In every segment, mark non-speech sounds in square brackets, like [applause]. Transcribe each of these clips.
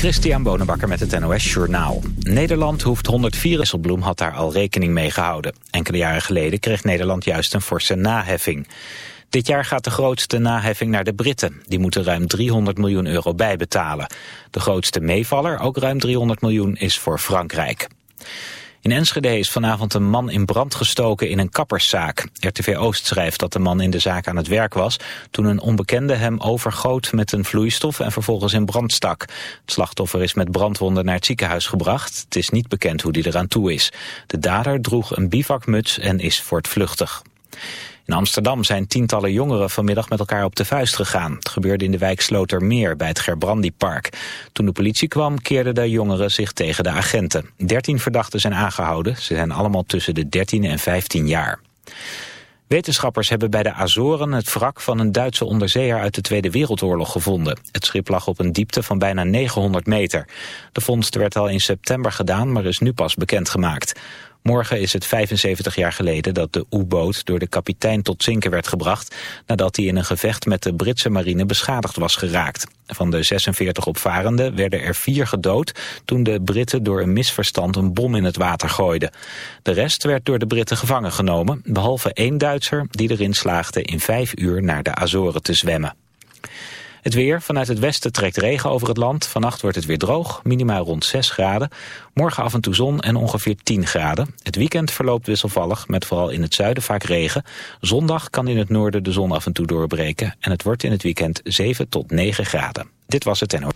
Christian Bonenbakker met het NOS Journaal. Nederland hoeft 104... Wisselbloem had daar al rekening mee gehouden. Enkele jaren geleden kreeg Nederland juist een forse naheffing. Dit jaar gaat de grootste naheffing naar de Britten. Die moeten ruim 300 miljoen euro bijbetalen. De grootste meevaller, ook ruim 300 miljoen, is voor Frankrijk. In Enschede is vanavond een man in brand gestoken in een kapperszaak. RTV Oost schrijft dat de man in de zaak aan het werk was... toen een onbekende hem overgoot met een vloeistof en vervolgens in brand stak. Het slachtoffer is met brandwonden naar het ziekenhuis gebracht. Het is niet bekend hoe die eraan toe is. De dader droeg een bivakmuts en is voortvluchtig. In Amsterdam zijn tientallen jongeren vanmiddag met elkaar op de vuist gegaan. Het gebeurde in de wijk Slotermeer bij het Gerbrandypark. Toen de politie kwam keerden de jongeren zich tegen de agenten. Dertien verdachten zijn aangehouden. Ze zijn allemaal tussen de 13 en 15 jaar. Wetenschappers hebben bij de Azoren het wrak van een Duitse onderzeeër uit de Tweede Wereldoorlog gevonden. Het schip lag op een diepte van bijna 900 meter. De vondst werd al in september gedaan, maar is nu pas bekendgemaakt. Morgen is het 75 jaar geleden dat de U-boot door de kapitein tot zinken werd gebracht... nadat hij in een gevecht met de Britse marine beschadigd was geraakt. Van de 46 opvarenden werden er vier gedood toen de Britten door een misverstand een bom in het water gooiden. De rest werd door de Britten gevangen genomen, behalve één Duitser die erin slaagde in vijf uur naar de Azoren te zwemmen. Het weer. Vanuit het westen trekt regen over het land. Vannacht wordt het weer droog. Minimaal rond 6 graden. Morgen af en toe zon en ongeveer 10 graden. Het weekend verloopt wisselvallig met vooral in het zuiden vaak regen. Zondag kan in het noorden de zon af en toe doorbreken. En het wordt in het weekend 7 tot 9 graden. Dit was het NO.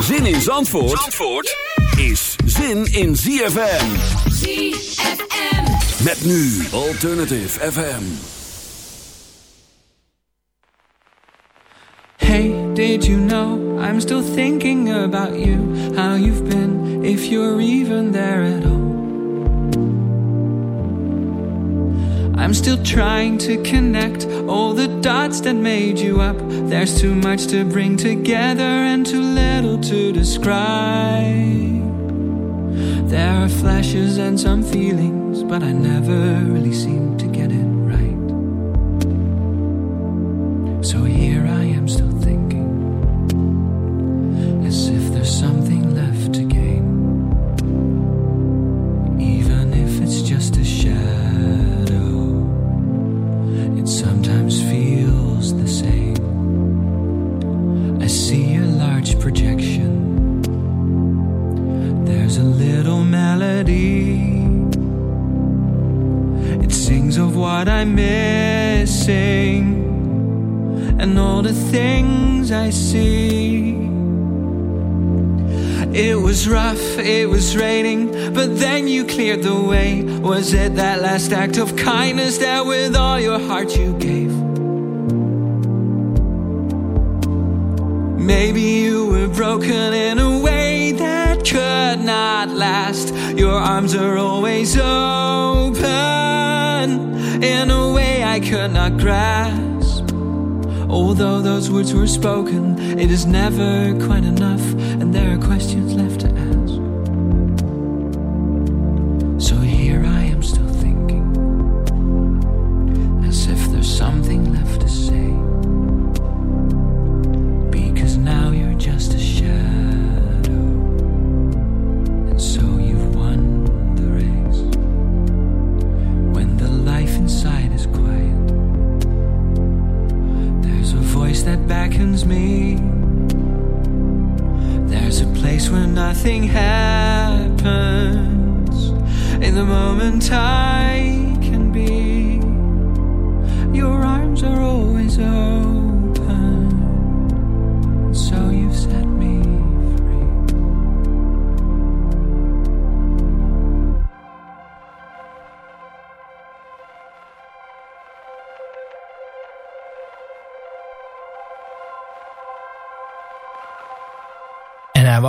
Zin in Zandvoort, Zandvoort is zin in ZFM. ZFM. Met nu Alternative FM. Did you know I'm still thinking about you? How you've been, if you're even there at all. I'm still trying to connect all the dots that made you up. There's too much to bring together and too little to describe. There are flashes and some feelings, but I never really seem to but then you cleared the way. Was it that last act of kindness that with all your heart you gave? Maybe you were broken in a way that could not last. Your arms are always open in a way I could not grasp. Although those words were spoken, it is never quite enough,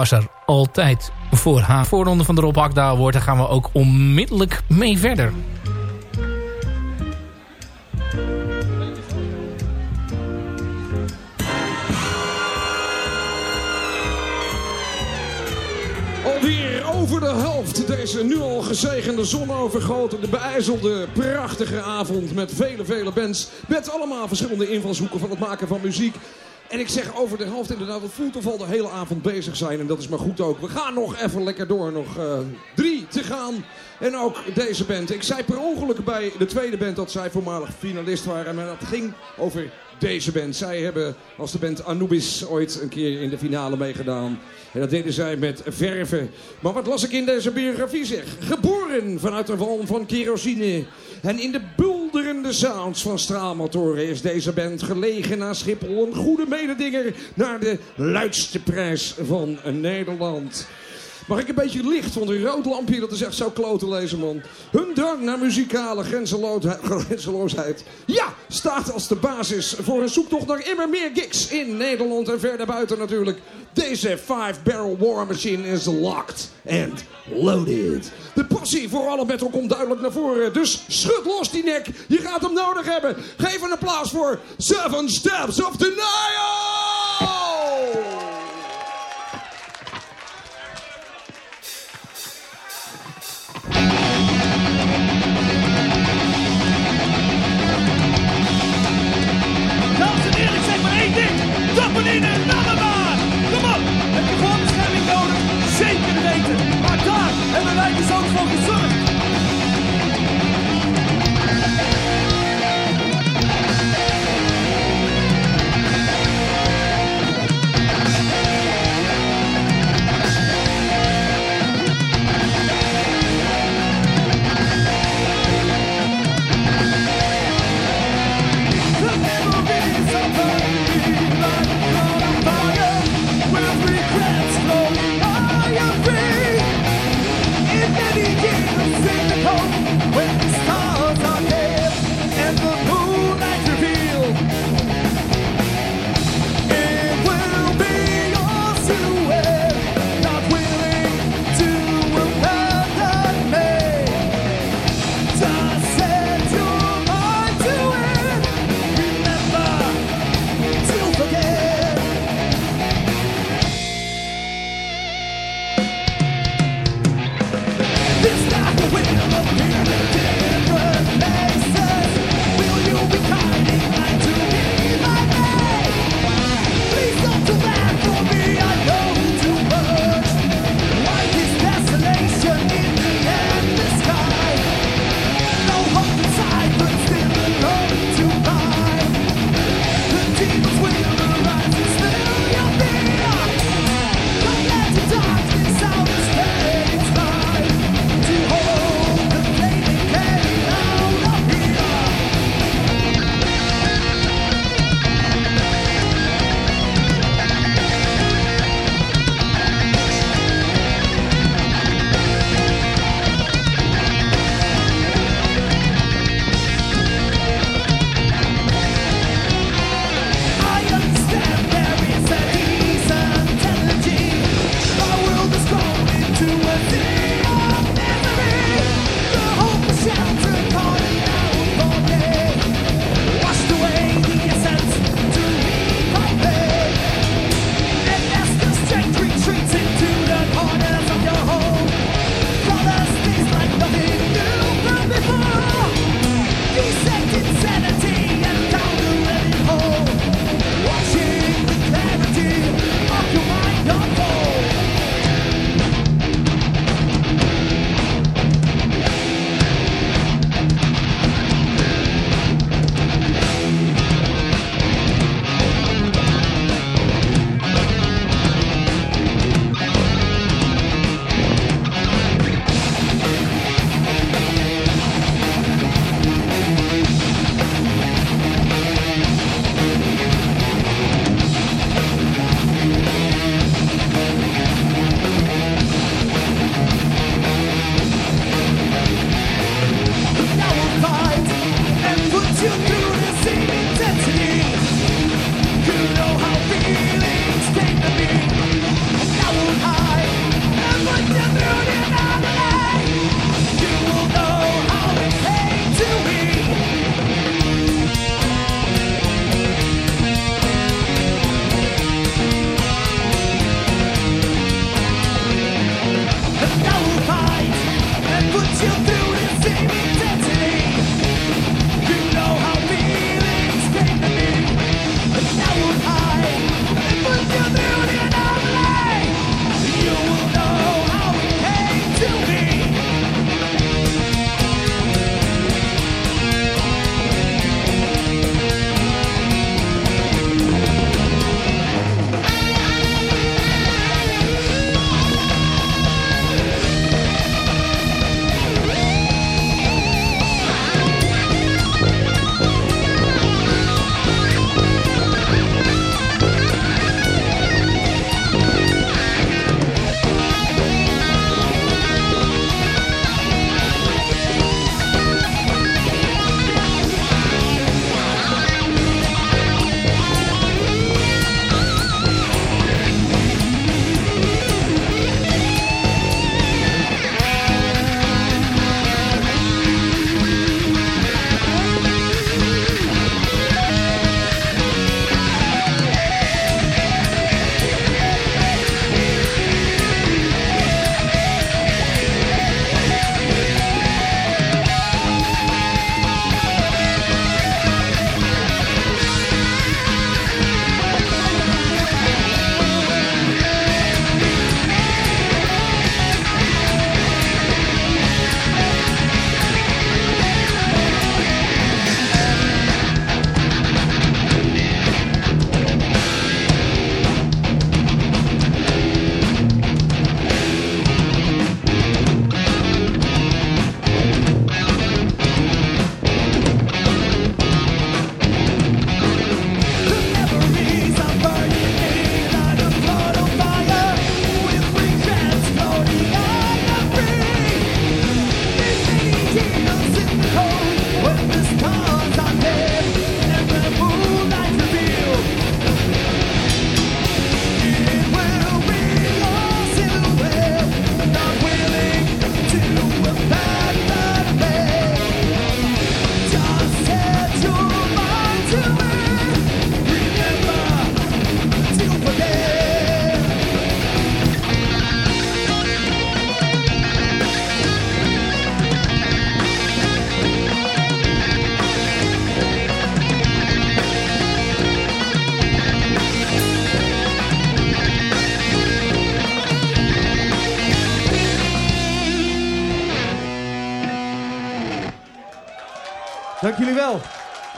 was er altijd voor haar voorronde van de Rob Hakda. Daar gaan we ook onmiddellijk mee verder. Over de helft. Deze nu al gezegende zonovergoten, de beijzelde, prachtige avond met vele, vele bands. Met allemaal verschillende invalshoeken van het maken van muziek. En ik zeg over de helft inderdaad, het voelt of de hele avond bezig zijn. En dat is maar goed ook. We gaan nog even lekker door. Nog uh, drie te gaan. En ook deze band. Ik zei per ongeluk bij de tweede band dat zij voormalig finalist waren. Maar dat ging over deze band. Zij hebben als de band Anubis ooit een keer in de finale meegedaan. En dat deden zij met verven. Maar wat las ik in deze biografie zeg? Geboren vanuit de walm van kerosine. En in de bulderende sounds van straalmotoren is deze band gelegen naar Schiphol. Een goede mededinger naar de luidste prijs van Nederland. Mag ik een beetje licht, want een rood lampje, dat is echt zo klote lezen, man. Hun drang naar muzikale grenzeloosheid, ja, staat als de basis voor een zoektocht naar immer meer gigs in Nederland en verder buiten natuurlijk. Deze 5-barrel war machine is locked and loaded. De passie voor alle metal komt duidelijk naar voren. Dus schud los die nek. Je gaat hem nodig hebben. Geef een applaus voor Seven Steps of Denial! In en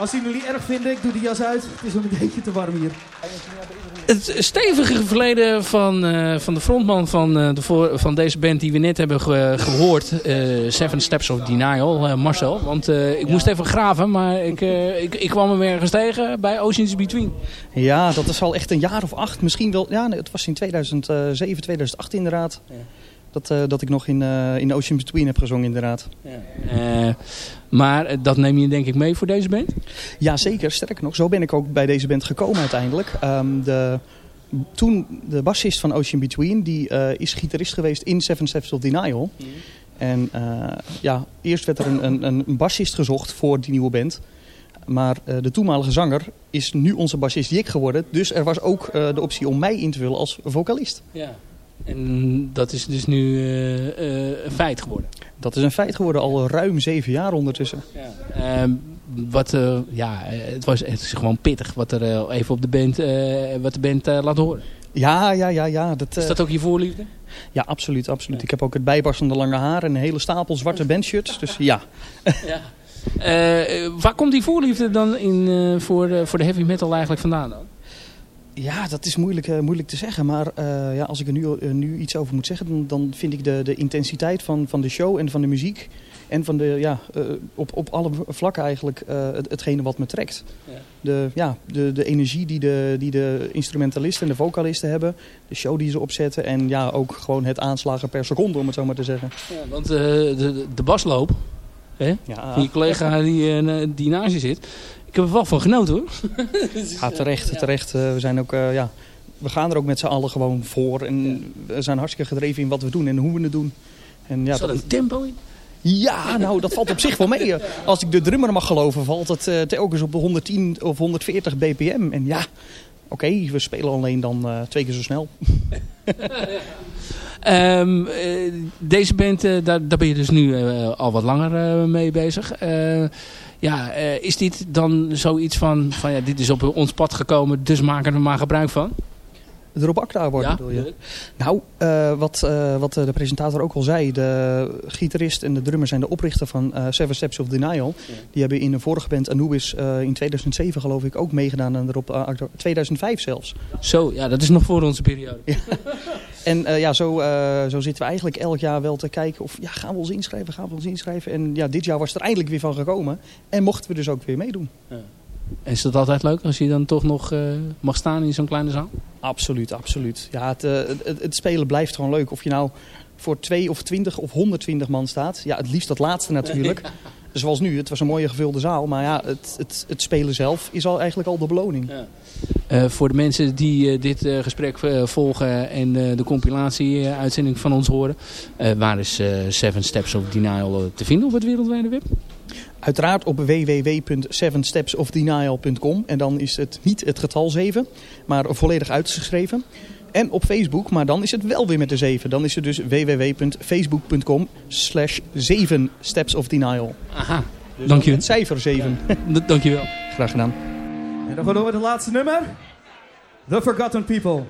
Als jullie het niet erg vinden, ik doe de jas uit. Het is een beetje te warm hier. Het stevige verleden van, uh, van de frontman van, uh, de voor, van deze band die we net hebben ge gehoord. Uh, Seven Steps of Denial, Marcel. Want ik ja. moest even graven, maar ik, ik, ik kwam hem ergens tegen bij Oceans Between. Ja, dat is al echt een jaar of acht. Misschien wel, ja, het was in 2007, 2008 inderdaad. Ja. Dat, uh, dat ik nog in, uh, in Ocean Between heb gezongen inderdaad. Ja. Uh, maar dat neem je denk ik mee voor deze band? Ja, zeker. Sterker nog, zo ben ik ook bij deze band gekomen uiteindelijk. Um, de, toen de bassist van Ocean Between, die is gitarist geweest in Seven Steps of Denial. Mm. En ja, eerst werd er een, een, een bassist gezocht voor die nieuwe band. Maar uh, de toenmalige zanger is nu onze bassist Jik geworden. Dus er was ook uh, de optie om mij in te vullen als vocalist. Ja. En dat is dus nu uh, uh, een feit geworden? Dat is een feit geworden, al ruim zeven jaar ondertussen. Ja. Uh, wat, uh, ja, het, was, het is gewoon pittig wat er even op de band, wat de band laat horen. Ja, ja, ja. ja dat, is dat ook je voorliefde? Ja, absoluut. absoluut. Ja. Ik heb ook het bijbarstende lange haar en een hele stapel zwarte bandshirts. Dus ja. [laughs] ja. waar komt die voorliefde dan in, voor, voor de heavy metal eigenlijk vandaan dan? Ja, dat is moeilijk, uh, moeilijk te zeggen. Maar uh, ja, als ik er nu, uh, nu iets over moet zeggen... dan, dan vind ik de, de intensiteit van, van de show en van de muziek... en van de, ja, op, op alle vlakken eigenlijk het, hetgene wat me trekt. Ja. De, ja, de, de energie die de, die de instrumentalisten en de vocalisten hebben... de show die ze opzetten... en ja, ook gewoon het aanslagen per seconde, om het zo maar te zeggen. Ja, want de, de basloop... Hè? Ja. Van je collega die, die naast je zit ik heb er wel van genoten hoor. [laughs] Ja, terecht, terecht. Uh, we zijn ook, uh, ja, we gaan er ook met z'n allen gewoon voor. En ja. we zijn hartstikke gedreven in wat we doen en hoe we het doen. En, ja, Zat er een tempo in? Ja, nou dat valt op zich wel mee. Als ik de drummer mag geloven, valt het uh, telkens op 110 of 140 bpm. En ja, oké, okay, we spelen alleen dan uh, twee keer zo snel. [laughs] um, uh, deze band, daar, daar ben je dus nu al wat langer mee bezig. Ja, is dit dan zoiets van, van ja, dit is op ons pad gekomen, dus maken we er maar gebruik van? De Rob Akda worden ja, bedoel je? Nou, uh, wat, uh, wat de presentator ook al zei. De gitarist en de drummer zijn de oprichter van uh, Seven Steps of Denial. Ja. Die hebben in de vorige band Anubis in 2007 geloof ik ook meegedaan aan de Rob Akda. 2005 zelfs. Zo, ja, dat is nog voor onze periode. Ja. En ja, zo, zo zitten we eigenlijk elk jaar wel te kijken of ja, gaan we ons inschrijven, gaan we ons inschrijven. En ja, dit jaar was er eindelijk weer van gekomen. En mochten we dus ook weer meedoen. Ja. Is dat altijd leuk als je dan toch nog uh, mag staan in zo'n kleine zaal? Absoluut, absoluut. Ja, het, uh, het, het, spelen blijft gewoon leuk. Of je nou voor 2 of 20 of 120 man staat. Ja, het liefst dat laatste natuurlijk. [laughs] Ja. Zoals nu, het was een mooie gevulde zaal. Maar ja, het, het, het spelen zelf is al eigenlijk al de beloning. Ja. Uh, voor de mensen die uh, dit uh, gesprek volgen en de compilatie-uitzending van ons horen. waar is Seven Steps of Denial te vinden op het wereldwijde web? Uiteraard op www.sevenstepsofdenial.com. En dan is het niet het getal 7, maar volledig uitgeschreven. En op Facebook, maar dan is het wel weer met de 7. Dan is het dus www.facebook.com slash 7 steps of denial. Aha, dus dank je. Het cijfer 7. Ja. Dank je wel. Graag gedaan. En dan gaan we door met het laatste nummer. The Forgotten People.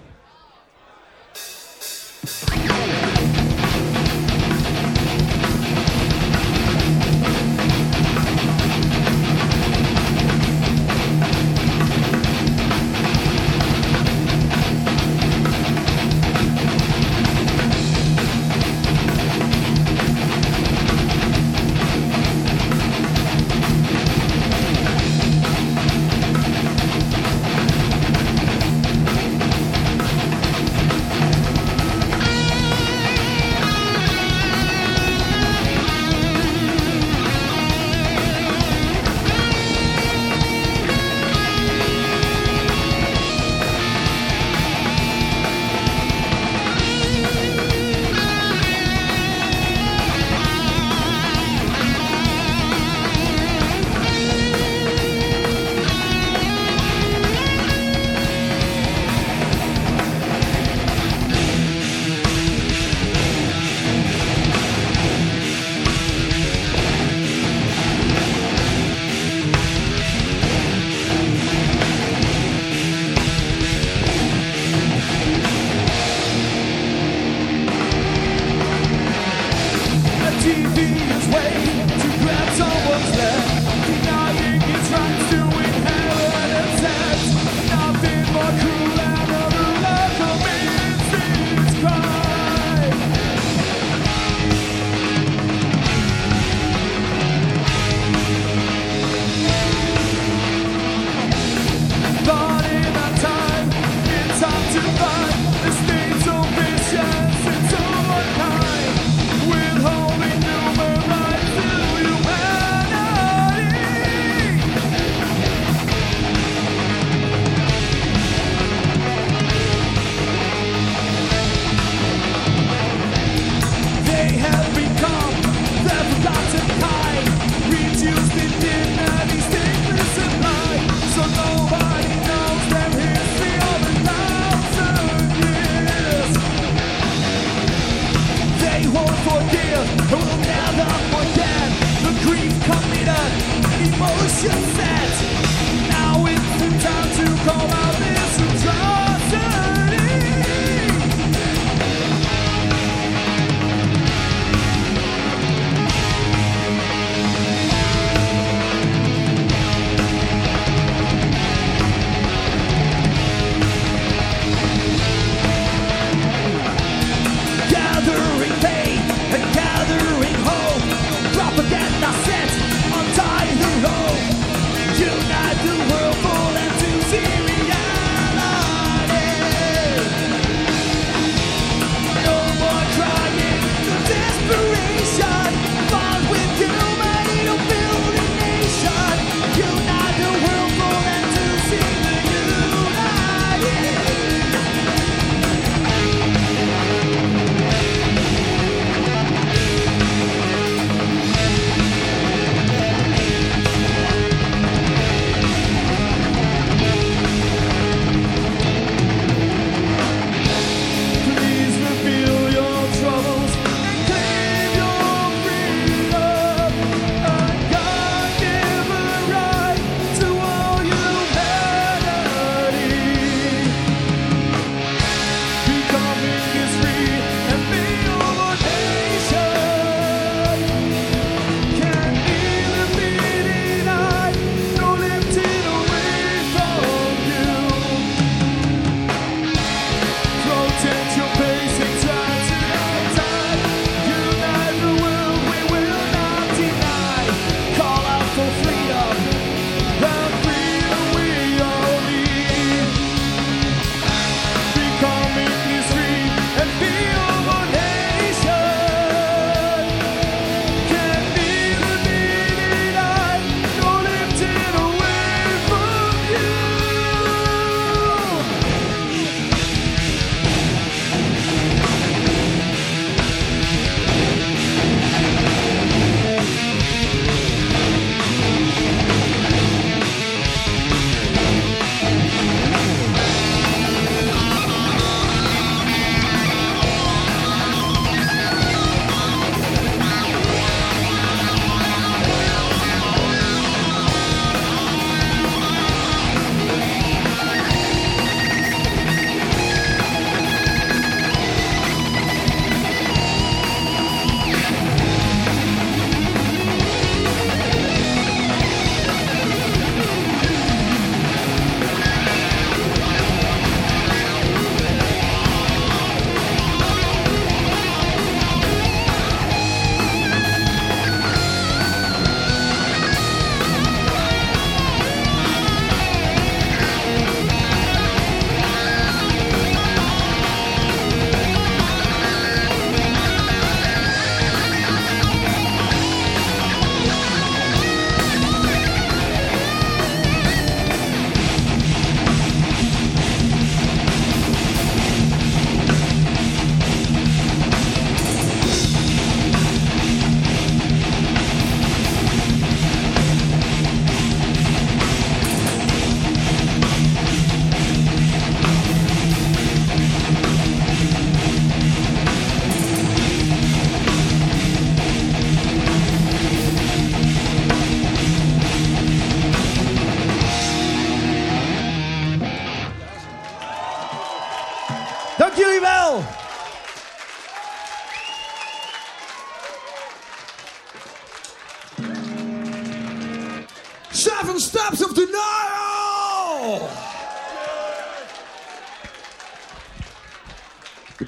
Seven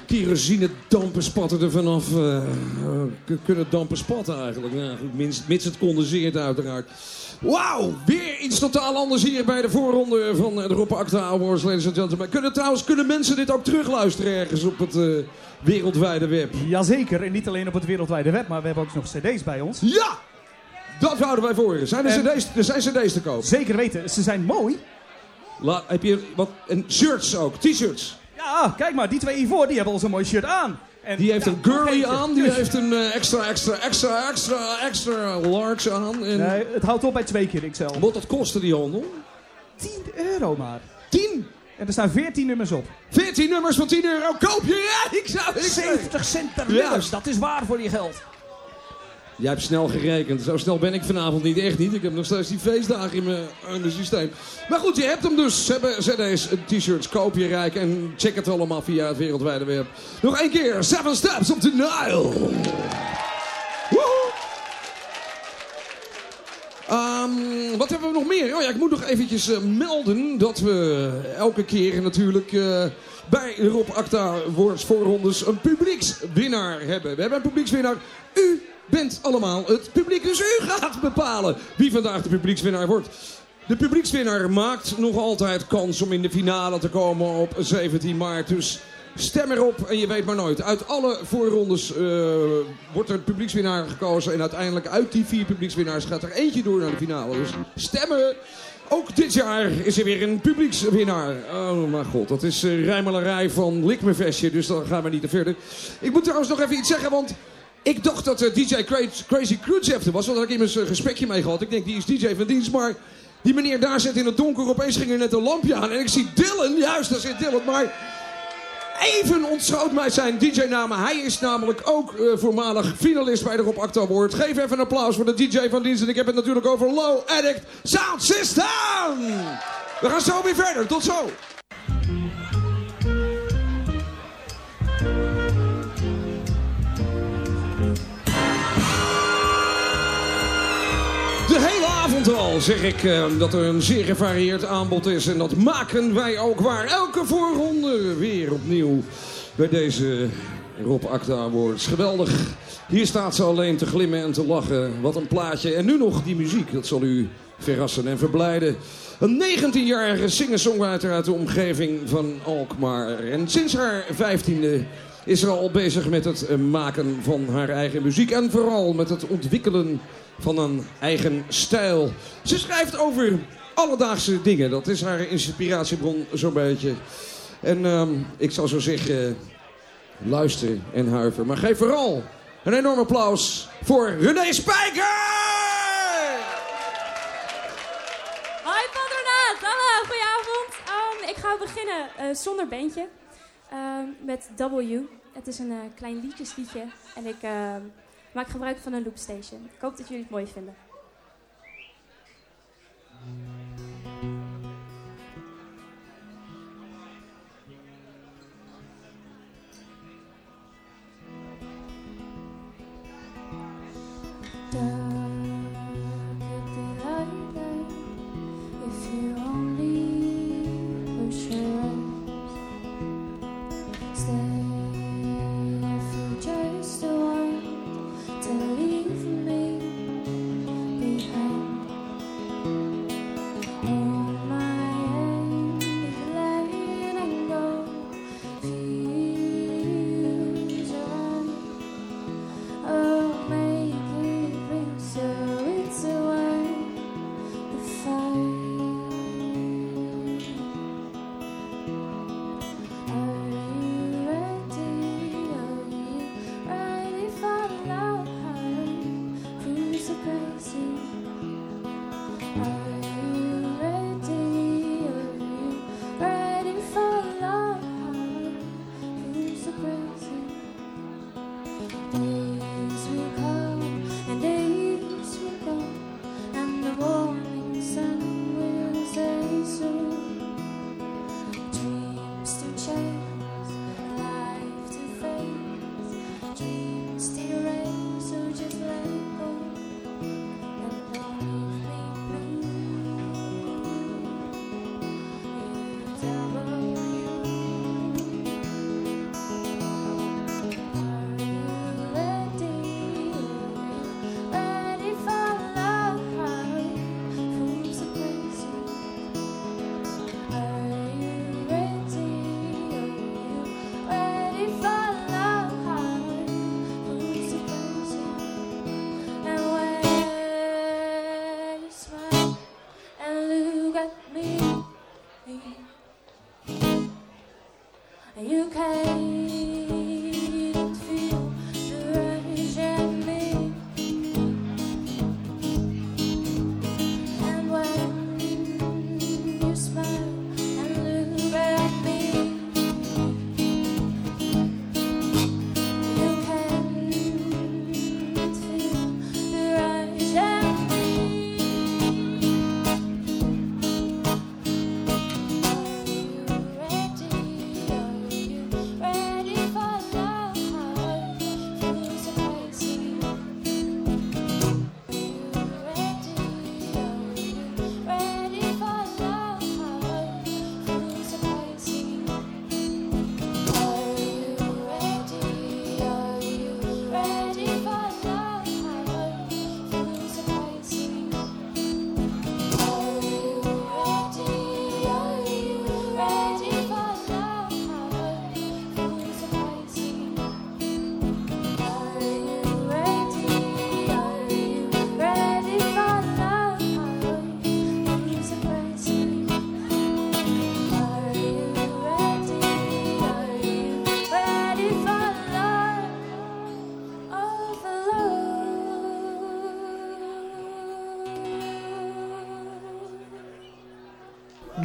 kerosinedampen spatten er vanaf. eh, eh, kunnen dampen spatten eigenlijk. Nou, goed, mits, mits het condenseert uiteraard. Wauw, weer iets totaal anders hier bij de voorronde van de Rob Acta Awards, ladies and gentlemen. Kunnen trouwens, kunnen mensen dit ook terugluisteren ergens op het eh, wereldwijde web? Jazeker, en niet alleen op het wereldwijde web, maar we hebben ook nog cd's bij ons. Ja! Dat wouden wij voor. Zijn er, En- cd's, er zijn cd's te koop. Zeker weten, ze zijn mooi. La, heb je wat? En shirts ook, t-shirts. Ja, kijk maar, die twee hiervoor, die hebben al zo'n mooi shirt aan. En, Die heeft ja, een girly aan, die Dus- heeft een eh, extra, extra, extra, extra, extra large aan. En Nee, het houdt op bij twee keer XL. wat dat kostte die handel? 10 euro maar. 10, En er staan 14 nummers op. 14 nummers van 10 euro. Koop je? Ja, ik zou ik 70 cent per Ja. nummer, dat is waar voor je geld. Jij hebt snel gerekend. Zo snel ben ik vanavond niet. Echt niet. Ik heb nog steeds die feestdagen in mijn, systeem. Maar goed, je hebt hem dus. Ze hebben cd's, t-shirts, koop je rijk. En check het allemaal via het wereldwijde web. Nog één keer. Seven Steps of the Nile. Ehm, wat hebben we nog meer? Oh ja, ik moet nog eventjes eh, melden dat we elke keer natuurlijk eh, bij de Rob Acta Awards voorrondes een publiekswinnaar hebben. We hebben een publiekswinnaar. U bent allemaal het publiek, dus u gaat bepalen wie vandaag de publiekswinnaar wordt. De publiekswinnaar maakt nog altijd kans om in de finale te komen op 17 maart. Dus stem erop en je weet maar nooit. Uit alle voorrondes eh, wordt er een publiekswinnaar gekozen. En uiteindelijk uit die vier publiekswinnaars gaat er eentje door naar de finale. Dus stemmen. Ook dit jaar is er weer een publiekswinnaar. Oh mijn god, dat is uh, van Likmevestje. Dus dan gaan we niet te verder. Ik moet trouwens nog even iets zeggen, want... Ik dacht dat eh, DJ Crazy, er was, want daar had ik immers een gesprekje mee gehad. Ik denk, die is DJ van dienst, maar die meneer daar zit in het donker. Opeens ging er net een lampje aan en ik zie Dylan, juist, daar zit Dylan. Maar even ontschoot mij zijn DJ-naam. Hij is namelijk ook eh, voormalig finalist bij de Rob Acta Award. Geef even een applaus voor de DJ van dienst. En ik heb het natuurlijk over Low Addict Sound System. We gaan zo weer verder. Tot zo. Al zeg ik eh, dat er een zeer gevarieerd aanbod is. En dat maken wij ook waar. Elke voorronde weer opnieuw bij deze Rob Acta Awards. Geweldig. Hier staat ze alleen te glimmen en te lachen. Wat een plaatje. En nu nog die muziek. Dat zal u verrassen en verblijden. Een 19-jarige singer-songwriter uit de omgeving van Alkmaar. En sinds haar 15e is ze al bezig met het maken van haar eigen muziek. En vooral met het ontwikkelen van een eigen stijl. Ze schrijft over alledaagse dingen. Dat is haar inspiratiebron zo'n beetje. En ehm, ik zou zo zeggen, luister en huiver. Maar geef vooral een enorm applaus voor René Spijker! Hoi patronaat, hallo, goedenavond. Um, ik ga beginnen uh, zonder bandje um, met W. Het is een uh, klein liedjesliedje en ik maak gebruik van een loopstation. Ik hoop dat jullie het mooi vinden.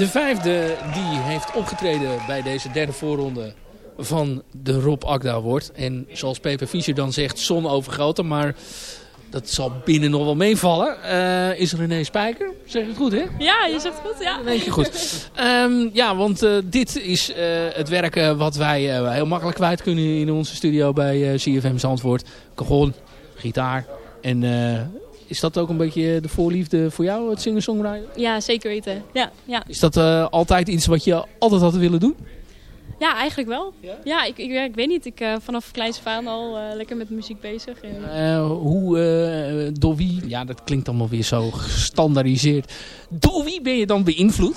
De vijfde die heeft opgetreden bij deze derde voorronde van de Rob Akda wordt. En zoals Peper Fischer dan zegt, zon overgoten. Maar dat zal binnen nog wel meevallen. Eh, is René Spijker? Zeg ik het goed, hè? Ja, je zegt het goed, ja. Je goed. Ehm, ja, want eh, dit is eh, het werk wat wij heel makkelijk kwijt kunnen in onze studio bij CFM Zandvoort. Cajon, gitaar. En is dat ook een beetje de voorliefde voor jou, het singer-songwriter? Ja, zeker weten. Ja, ja. Is dat eh, altijd iets wat je altijd had willen doen? ja eigenlijk wel. Ja, ik, ik, ja, ik weet niet. Ik uh, vanaf kleins aan al uh, lekker met muziek bezig. En... Hoe, door wie, ja dat klinkt allemaal weer zo gestandaardiseerd. Door wie ben je dan beïnvloed?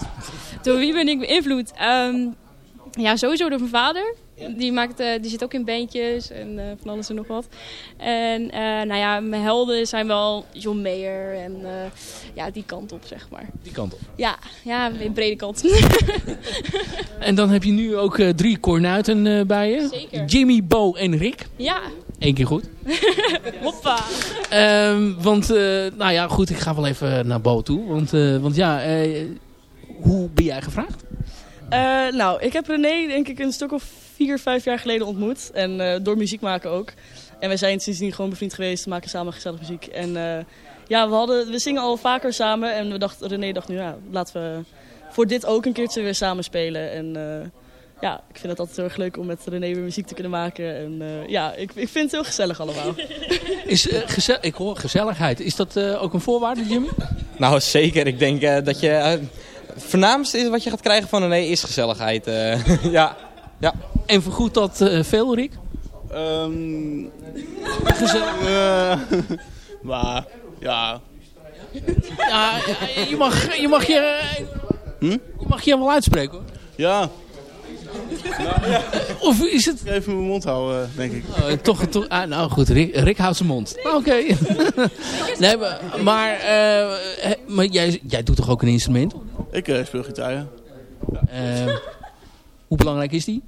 Door wie ben ik beïnvloed? Um, ja, sowieso door mijn vader. Ja. Die, maakt, uh, die zit ook in bandjes en uh, van alles en nog wat. En uh, nou ja, mijn helden zijn wel John Mayer en ja, die kant op, zeg maar. Die kant op? Ja, ja in brede kant. [laughs] [laughs] en dan heb je nu ook drie kornuiten bij je. Zeker. Jimmy, Bo en Rick. Ja. Eén keer goed. [laughs] Hoppa. Um, want, nou ja, goed, ik ga wel even naar Bo toe. Want, want ja, hoe ben jij gevraagd? Uh, nou, ik heb René denk ik een stuk of vier, vijf jaar geleden ontmoet. En uh, door muziek maken ook. En wij zijn sindsdien gewoon bevriend geweest. We maken samen gezellig muziek. En uh, ja, we, hadden, we zingen al vaker samen. En we dacht, René dacht nu, ja, laten we voor dit ook een keertje weer samen spelen. En ja, ik vind het altijd heel erg leuk om met René weer muziek te kunnen maken. En ja, ik, ik vind het heel gezellig allemaal. [laughs] Is, ik hoor gezelligheid. Is dat ook een voorwaarde, Jimmy? Nou, zeker. Ik denk dat je voornaamste is wat je gaat krijgen van René is gezelligheid. Uh, [laughs] ja. ja. En vergoedt dat uh, veel, Rick? Um, Gezellig. Uh, [laughs] maar, ja. ja. je mag je, mag je, hm? je, mag je wel uitspreken, hoor. Ja. Nou, [laughs] ja. Of is het... Even mijn mond houden, denk ik. Oh, toch, toch, ah, nou goed, Rick, Rick houdt zijn mond. Oké. Okay. [laughs] nee, maar, maar, uh, maar jij, jij doet toch ook een instrument? Ik uh, speel gitaar, ja. Uh, hoe belangrijk is die?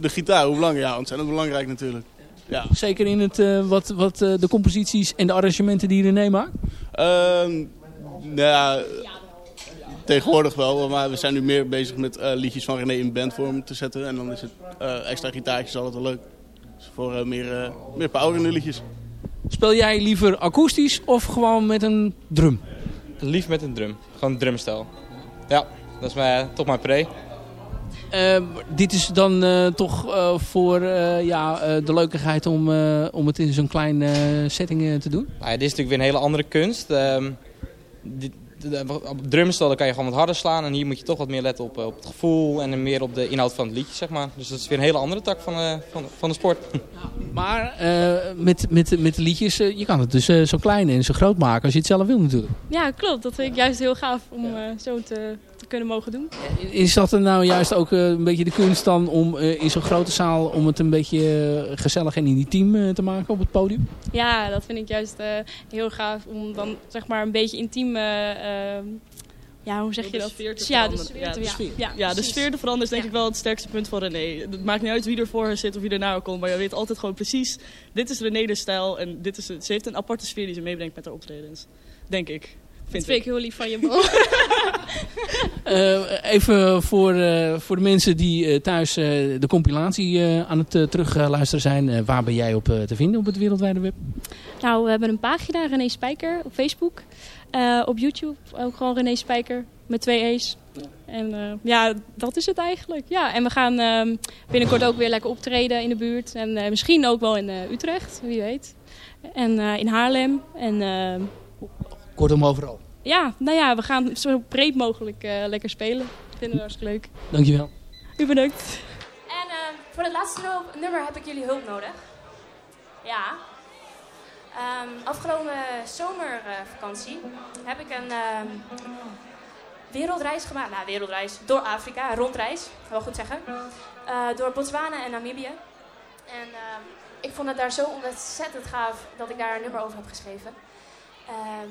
De gitaar, hoe belangrijk? Ja, ontzettend belangrijk natuurlijk. Ja. Zeker in het, uh, wat, wat uh, de composities en de arrangementen die René maakt? nou ja, tegenwoordig wel. Maar we zijn nu meer bezig met liedjes van René in bandvorm te zetten. En dan is het extra gitaartjes altijd wel leuk. Dus voor meer, meer power in de liedjes. Speel jij liever akoestisch of gewoon met een drum? Lief met een drum. Gewoon drumstijl. Ja, dat is mijn, toch mijn pre. Uh, dit is dan uh, toch uh, voor ja, de leukigheid om, om het in zo'n klein setting te doen? Nou ja, dit is natuurlijk weer een hele andere kunst. Ehm, dit, op drumstel dan kan je gewoon wat harder slaan. En hier moet je toch wat meer letten op, op het gevoel en meer op de inhoud van het liedje, zeg maar. Dus dat is weer een hele andere tak van, van, van de sport. [laughs] Maar met, met, met de liedjes, je kan het dus zo klein en zo groot maken als je het zelf wil natuurlijk. Ja, klopt. Dat vind ik juist heel gaaf om zo te kunnen mogen doen. Is dat er nou juist ook een beetje de kunst dan om in zo'n grote zaal om het een beetje gezellig en intiem te maken op het podium? Ja, dat vind ik juist heel gaaf om dan zeg maar een beetje intiem... Uh, ja, hoe zeg je de dat? Sfeer te ja, de veranderen. sfeer. Ja, te- de Ja, Ja, de sfeer te veranderen is denk ik wel het sterkste punt van René. Het maakt niet uit wie er voor haar zit of wie er haar komt. Maar je weet altijd gewoon precies, dit is René de stijl. En dit is het. ze heeft een aparte sfeer die ze meebrengt met haar optredens. Denk ik. Dat Vind vind ik heel lief van je, Bo. [laughs] [laughs] Eh, even voor, eh, voor de mensen die eh, thuis de compilatie aan het terugluisteren zijn. Waar ben jij op te vinden op het wereldwijde web? Nou, we hebben een pagina, René Spijker, op Facebook. Op YouTube ook gewoon René Spijker, met twee E's. En ja, dat is het eigenlijk. Ja, en we gaan ehm, binnenkort ook weer lekker optreden in de buurt. En misschien ook wel in Utrecht, wie weet. En in Haarlem. En Kortom overal. Ja, nou ja, we gaan zo breed mogelijk eh, lekker spelen. Vinden we hartstikke leuk. Dankjewel. U bedankt. En eh, voor het laatste nu- nummer heb ik jullie hulp nodig. Ja. Ehm, afgelopen zomervakantie heb ik een ehm, wereldreis gemaakt. Nou, wereldreis. Door Afrika, een rondreis. Ga wel goed zeggen. Eh, door Botswana en Namibië. En ehm, ik vond het daar zo ontzettend gaaf dat ik daar een nummer over heb geschreven. Ehm,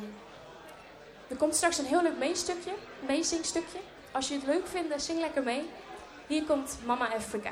er komt straks een heel leuk meestukje, meezingstukje. Als je het leuk vindt, zing lekker mee. Hier komt Mama Africa.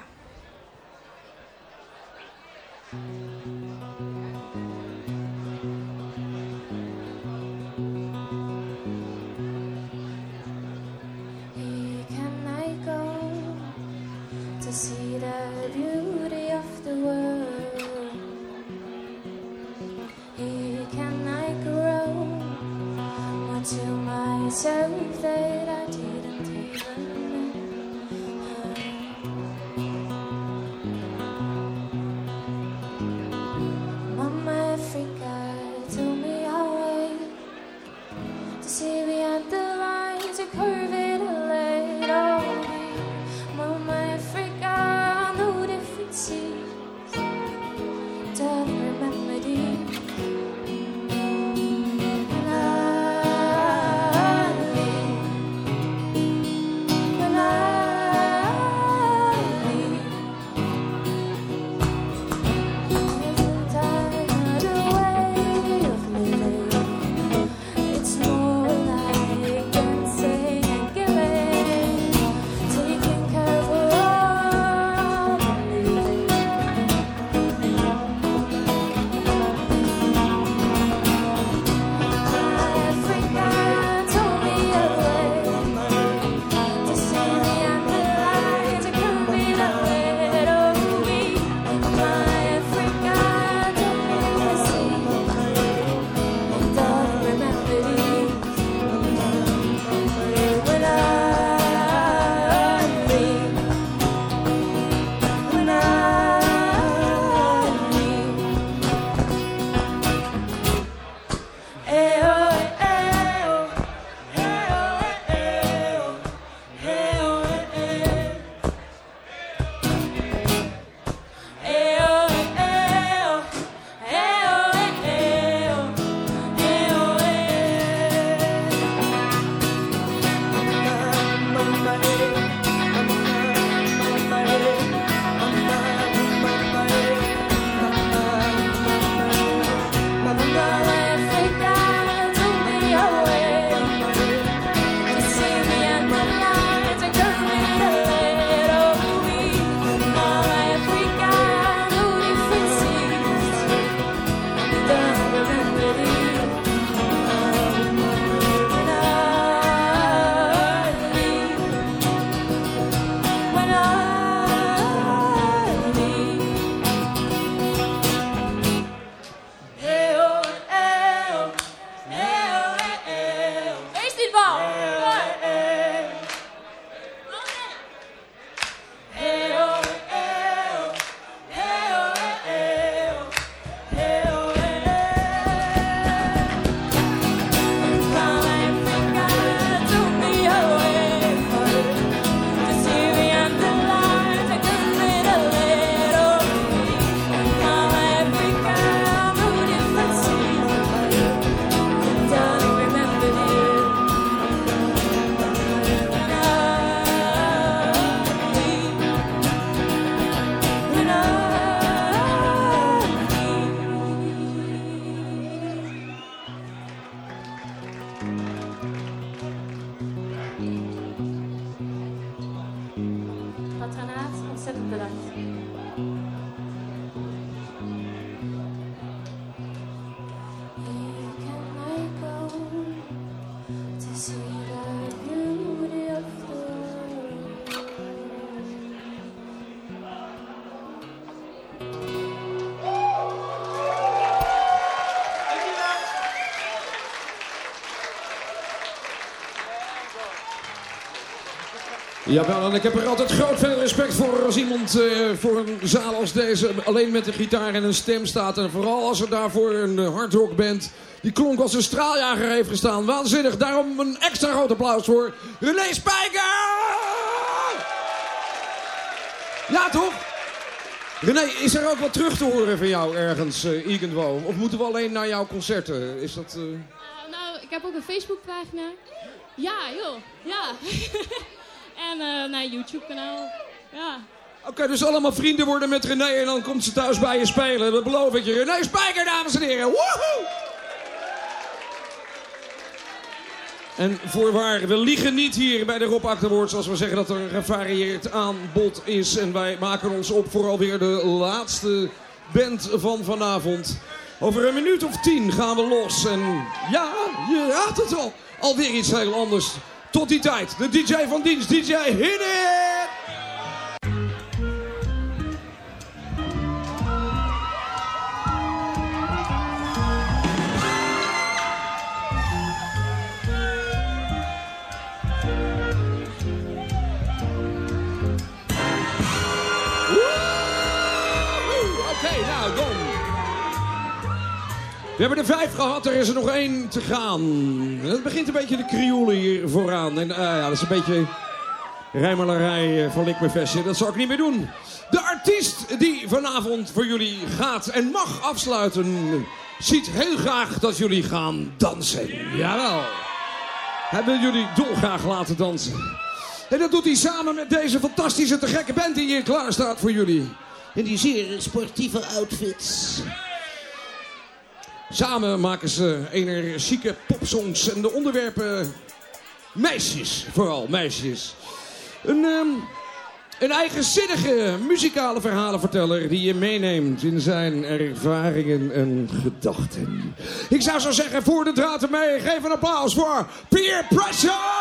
Jawel, en ik heb er altijd groot veel respect voor als iemand eh, voor een zaal als deze alleen met een gitaar en een stem staat. En vooral als er daarvoor een uh, hardrockband die klonk als een straaljager heeft gestaan. Waanzinnig, daarom een extra groot applaus voor René Spijker! Ja, toch? René, is er ook wat terug te horen van jou ergens, uh? Of moeten we alleen naar jouw concerten? Is dat... Uh, nou, ik heb ook een Facebookpagina. Ja, joh. Ja. [laughs] En uh, naar YouTube-kanaal. Ja. Oké, dus allemaal vrienden worden met René en dan komt ze thuis bij je spelen. Dat beloof ik je. René Spijker, dames en heren. Woehoe! En voorwaar, we liegen niet hier bij de Rob Achterwoords als we zeggen dat er een gevarieerd aanbod is. En wij maken ons op voor alweer de laatste band van vanavond. Over een minuut of tien gaan we los. En ja, je raadt het al. Alweer iets heel anders. Tot die tijd, de DJ van dienst, DJ Hit We hebben er vijf gehad, er is er nog één te gaan. Het begint een beetje de krioelen hier vooraan. En uh, ja, dat is een beetje rijmelarij van Likmefestje. Dat zal ik niet meer doen. De artiest die vanavond voor jullie gaat en mag afsluiten... ziet heel graag dat jullie gaan dansen. Jawel. Hij wil jullie dolgraag laten dansen. En dat doet hij samen met deze fantastische te gekke band die hier klaar staat voor jullie. In die zeer sportieve outfits. Samen maken ze chique popsongs en de onderwerpen meisjes, vooral meisjes. Een, um, een eigenzinnige muzikale verhalenverteller die je meeneemt in zijn ervaringen en gedachten. Ik zou zo zeggen, voor de draad ermee, geef een applaus voor Peer Pressure!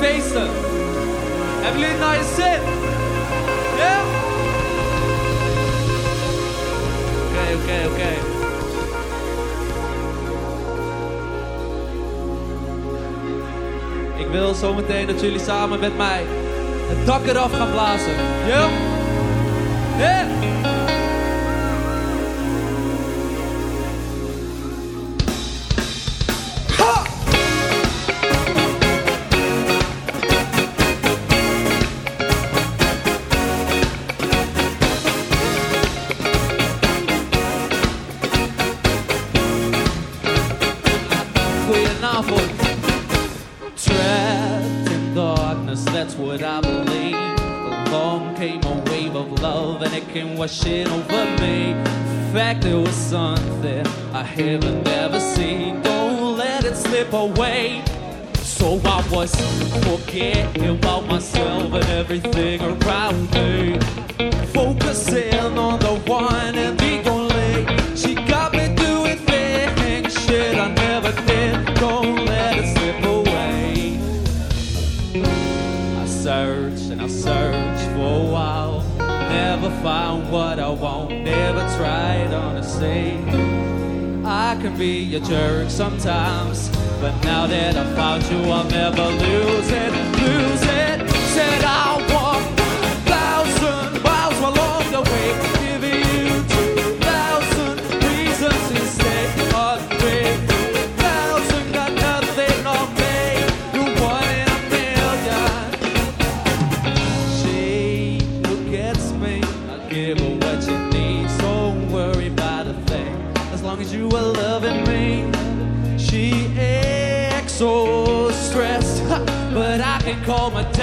Feesten? Hebben jullie het naar je zin? Ja? Oké, oké, oké. Ik wil zometeen dat jullie samen met mij het dak eraf gaan blazen. Ja? Ja? What I want, never tried honesty. I can be a jerk sometimes, but now that I found you, I'll never lose it, lose it. Said I can calm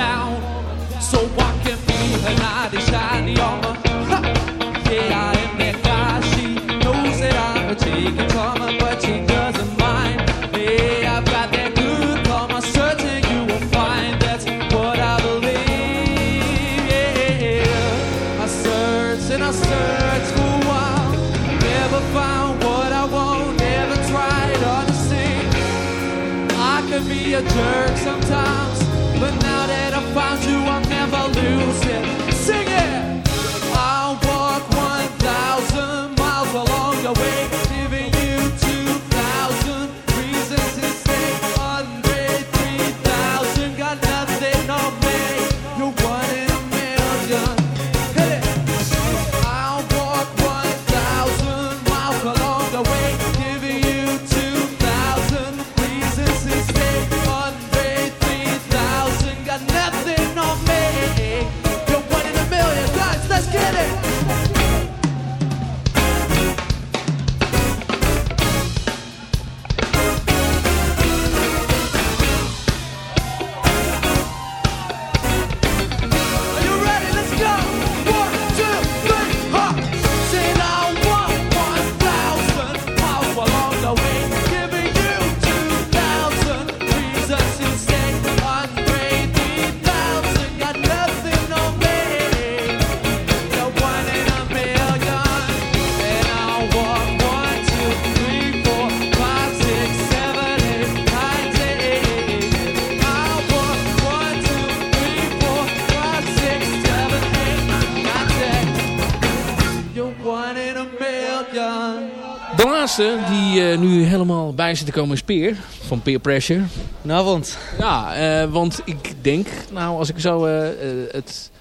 te komen is Peer. Van Peer Pressure. Goedenavond. Ja, eh, want ik denk, nou als ik zo eh, eh, het,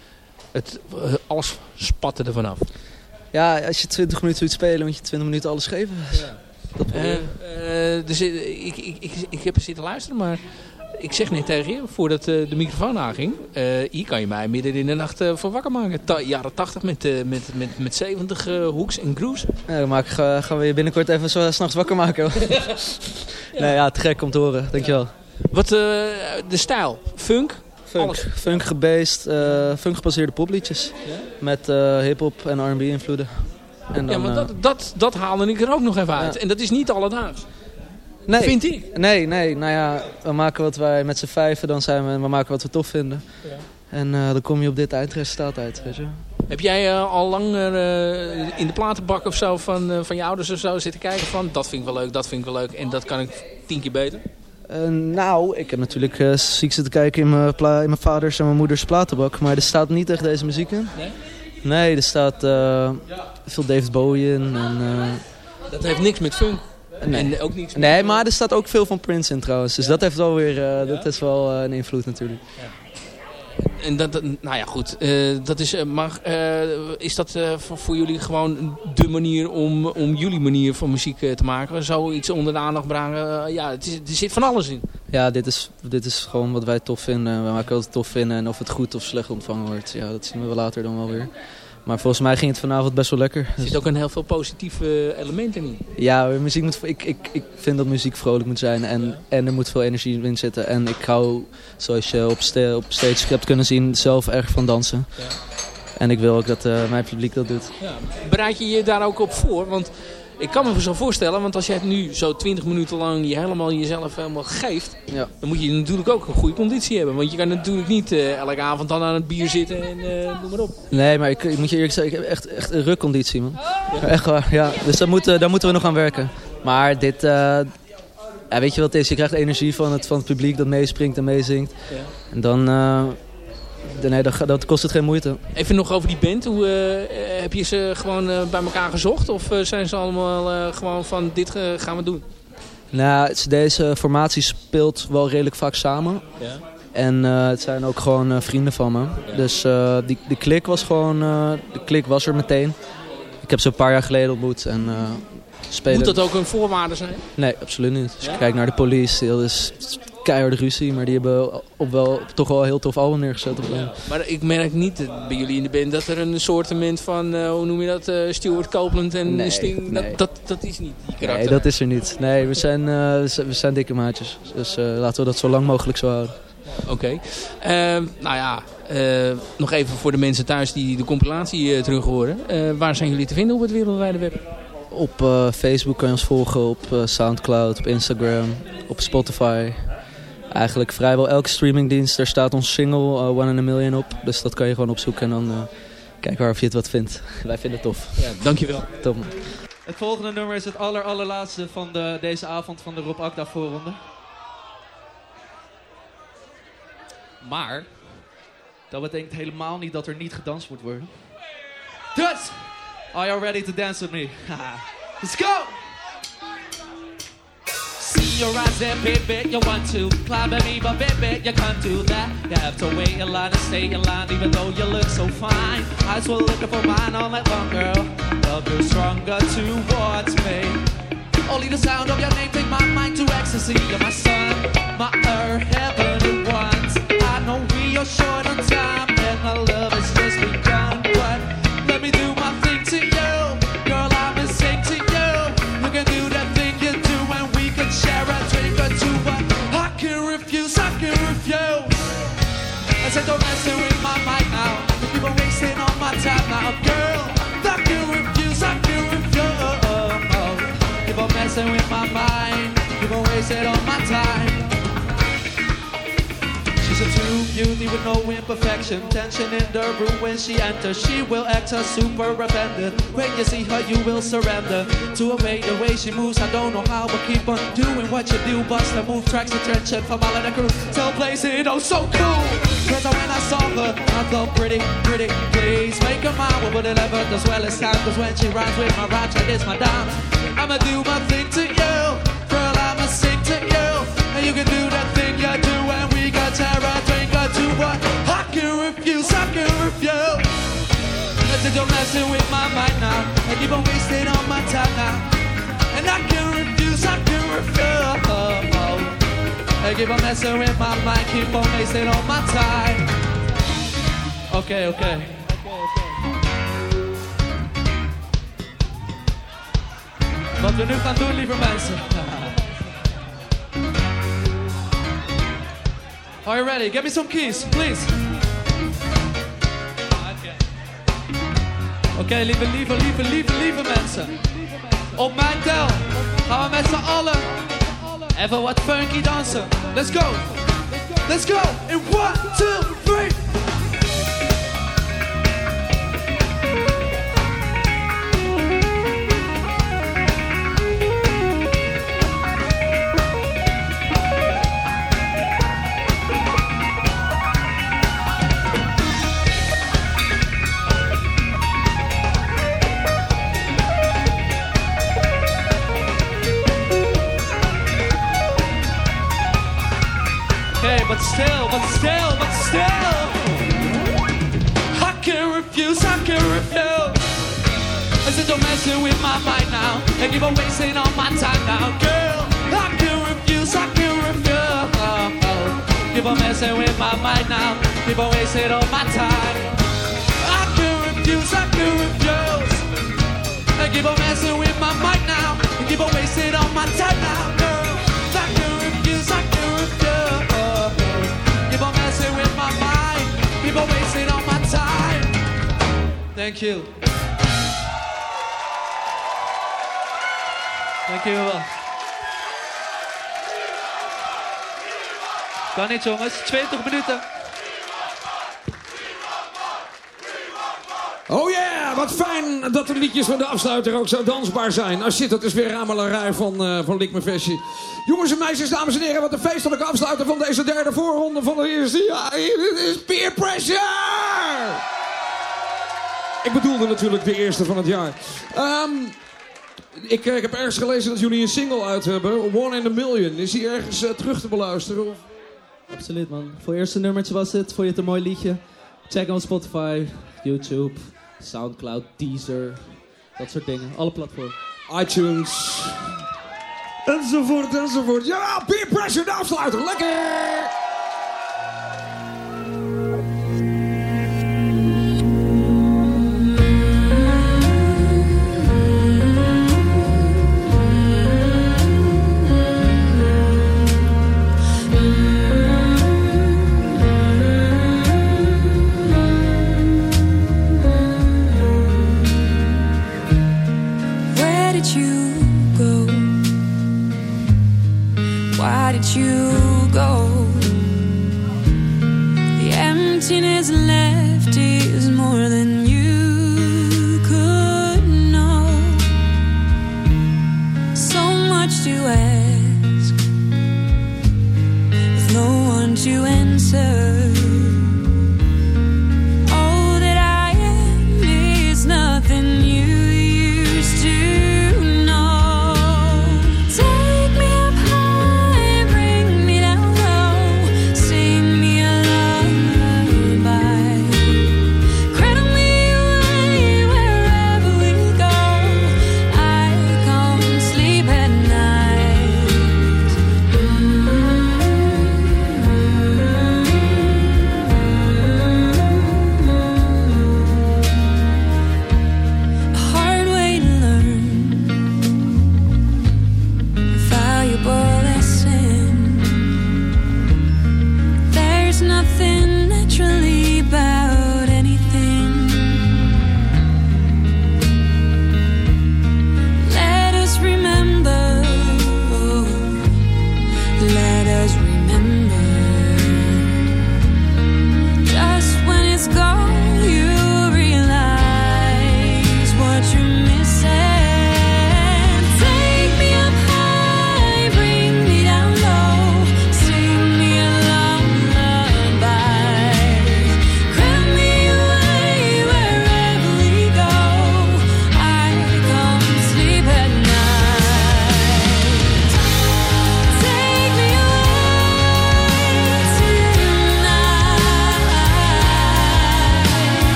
het alles spatte er vanaf. Ja, als je 20 minuten moet spelen, moet je 20 minuten alles geven. Dat probeer ik. eh, dus, ik, ik, ik, ik heb er zitten luisteren, maar ik zeg net tegen je, voordat eh, de microfoon aanging, eh, hier kan je mij midden in de nacht eh, voor wakker maken. Ta jaren 80 met, met, met, met 70 eh, hoeks en grooves. Ja, dan maak, ik, gaan we je binnenkort even zo s'nachts wakker maken. [laughs] Nee, ja, te gek om te horen. Dankjewel. Wat eh, de stijl? Funk? Funk, funk gebased, eh funk gebaseerde popliedjes. Met hip-hop en R&B invloeden. En ja, maar dat, dat, dat haalde ik er ook nog even uit. En dat is niet alledaags. Nee, vind ik. Nee, nee, nou ja, we maken wat wij met z'n vijven, dan zijn we, we maken wat we tof vinden. Ja. En eh, dan kom je op dit eindresultaat uit, weet je. Heb jij eh, al lang eh, in de platenbak of zo van, van je ouders of zo zitten kijken van dat vind ik wel leuk, dat vind ik wel leuk en dat kan ik tien keer beter? Nou, ik heb natuurlijk eh, ziek zitten kijken in mijn, in mijn vaders en mijn moeders platenbak. Maar er staat niet echt deze muziek in. Nee? Nee, er staat veel David Bowie in. En, Dat heeft niks met funk. Nee. En ook niets nee, maar er staat ook veel van Prince in trouwens. Dus dat heeft wel weer eh, dat is wel eh, een invloed natuurlijk. En dat, dat- nou ja, goed. eh, dat is, maar is dat voor, voor jullie gewoon de manier om, om jullie manier van muziek te maken? Zoiets onder de aandacht brengen? Ja, het is, er zit van alles in. Ja, dit is, dit is gewoon wat wij tof vinden. We maken wat tof vinden. En of het goed of slecht ontvangen wordt, ja, dat zien we wel later dan wel weer. Maar volgens mij ging het vanavond best wel lekker. Er zit ook een heel veel positieve elementen in. Ja, muziek moet, ik, ik, ik vind dat muziek vrolijk moet zijn en, en er moet veel energie in zitten. En ik hou, zoals je op, sta- op stage hebt kunnen zien, zelf erg van dansen. En ik wil ook dat eh, mijn publiek dat doet. Ja, bereid je je daar ook op voor? Want ik kan me zo voorstellen, want als jij het nu zo 20 minuten lang je helemaal jezelf helemaal geeft, Ja. dan moet je natuurlijk ook een goede conditie hebben. Want je kan natuurlijk niet eh, elke avond dan aan het bier zitten en eh noem maar op. Nee, maar ik, ik moet je eerlijk zeggen, ik heb echt, echt een rukconditie, man. Echt waar, ja. Dus daar moeten, daar moeten we nog aan werken. Maar dit, eh, ja, weet je wat het is? Je krijgt energie van het, van het publiek dat meespringt en meezingt. Ja. En dan, nee, dat, dat kost het geen moeite. Even nog over die band. Hoe, eh, eh, heb je ze gewoon eh, bij elkaar gezocht? Of zijn ze allemaal gewoon van dit gaan we doen? Nou, deze formatie speelt wel redelijk vaak samen. Ja. En het zijn ook gewoon vrienden van me. Dus die, die klik was gewoon, de klik was er meteen. Ik heb ze een paar jaar geleden ontmoet en spelen... Moet dat ook een voorwaarde zijn? Nee, absoluut niet. Als je kijkt naar de police, dat is keiharde ruzie. Maar die hebben op wel, toch wel een heel tof album neergezet. Op Ja, maar ik merk niet bij jullie in de band dat er een soortement van, eh, hoe noem je dat, eh, Stuart Copeland en Nee, Sting, nee. Dat, dat, dat is niet die Nee, karakter. dat is er niet. Nee, we zijn, eh, we zijn- dikke maatjes. Dus laten we dat zo lang mogelijk zo houden. Oké. Nou ja, nog even voor de mensen thuis die de compilatie uh, terug horen. waar zijn jullie te vinden op het wereldwijde web? Op Facebook kan je ons volgen, op Soundcloud, op Instagram, op Spotify. Eigenlijk vrijwel elke streamingdienst. Daar staat ons single One in a Million op. Dus dat kan je gewoon opzoeken en dan kijken waar of je het wat vindt. [laughs] Wij vinden het tof. Ja, dankjewel. Top. Het volgende nummer is het aller, allerlaatste van de, deze avond van de Rob Akda voorronde. Maar, dat betekent helemaal niet dat er niet gedanst moet worden. Dus, are you ready to dance with me? [laughs] Let's go! Your eyes there, baby, you want to climb at me, but baby, you can't do that. You have to wait in line and stay in line, even though you look so fine. Eyes were looking for mine all night long, girl. Love grew stronger towards me. Only the sound of your name take my mind to ecstasy. You're my sun, my earth, heaven at once. I know we are short on time, now, girl. I can refuse, I can refuse. Keep on messing with my mind. Keep on wasting all my time. She's a true beauty with no imperfection. Tension in the room when she enters. She will act a super offended. When you see her, you will surrender to a way the way she moves. I don't know how, but keep on doing what you do. Bust the move, tracks attention from all of the crew. Tell place it oh so cool. Cause when I saw her, I thought pretty, pretty. Make her mine with whatever as well as time. Cause when she rhymes with my rhymes, that is my dime. I'ma do my thing to you, girl. I'ma sing to you, and you can do that thing you do, and we got terror, drink or two. What I can refuse, I can refuse. I said you're messing with my mind now, and keep on wasting all my time now, and I can refuse, I can refuse. I keep on messing with my mind, keep on wasting all my time. Okay, okay. Wat we nu gaan doen, lieve mensen. Are you ready? Get me some keys, please. Oké, lieve, lieve, lieve, lieve, lieve mensen. Op mijn tel gaan we met z'n allen even wat funky dansen. Let's go. Let's go. In one, two, still, but still, but still. I can't refuse, I can't refuse. I said, don't messing with my mind now. And on wasting all my time now, girl. I can't refuse, I can't refuse. Keep on messing with my mind now. Keep on wasting all my time. I can't refuse, I can't refuse. And keep on messing with my mind Thank you. Wel. Kan niet jongens, 20 minuten. Oh yeah, wat fijn dat de liedjes van de afsluiter ook zo dansbaar zijn. Als shit, dat is weer ramelarij van, uh, van Versie. Jongens en meisjes, dames en heren, wat een feestelijke afsluiter van deze derde voorronde van de eerste jaar. Dit is Peer Pressure! Ik bedoelde natuurlijk de eerste van het jaar. Um, ik, ik, heb ergens gelezen dat jullie een single uit hebben. One in a Million. Is die ergens uh, terug te beluisteren? Of? Absoluut man. Voor eerste nummertje was het. Vond je het een mooi liedje? Check on Spotify, YouTube, Soundcloud, Deezer. Dat soort dingen. Alle platformen. iTunes. Enzovoort, enzovoort. Ja, Peer Pressure, de afsluiter. Lekker!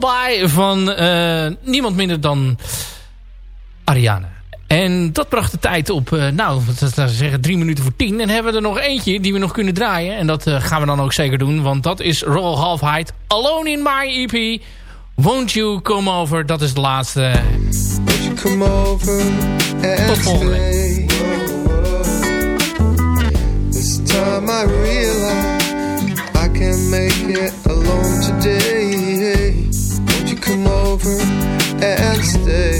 Lullaby van uh, niemand minder dan Ariane. En dat bracht de tijd op, uh, nou, zou zeggen, drie minuten voor tien. En hebben we er nog eentje die we nog kunnen draaien. En dat uh, gaan we dan ook zeker doen, want dat is Roll Half Height. Alone in My EP. Won't You Come Over, dat is de laatste. Come over Tot volgende week. This time I realize I can make it alone today. Come over and stay?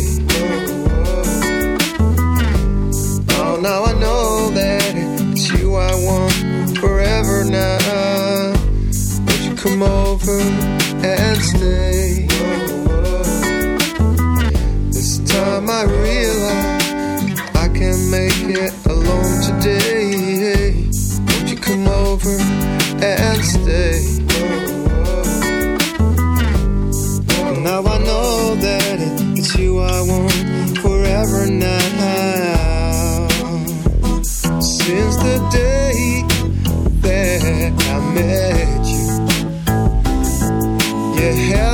Oh, now I know that it's you I want forever now. Won't you come over and stay? This time I realize I can make it alone today. Won't you come over and stay? Forever now. Since the day that I met you, you haven't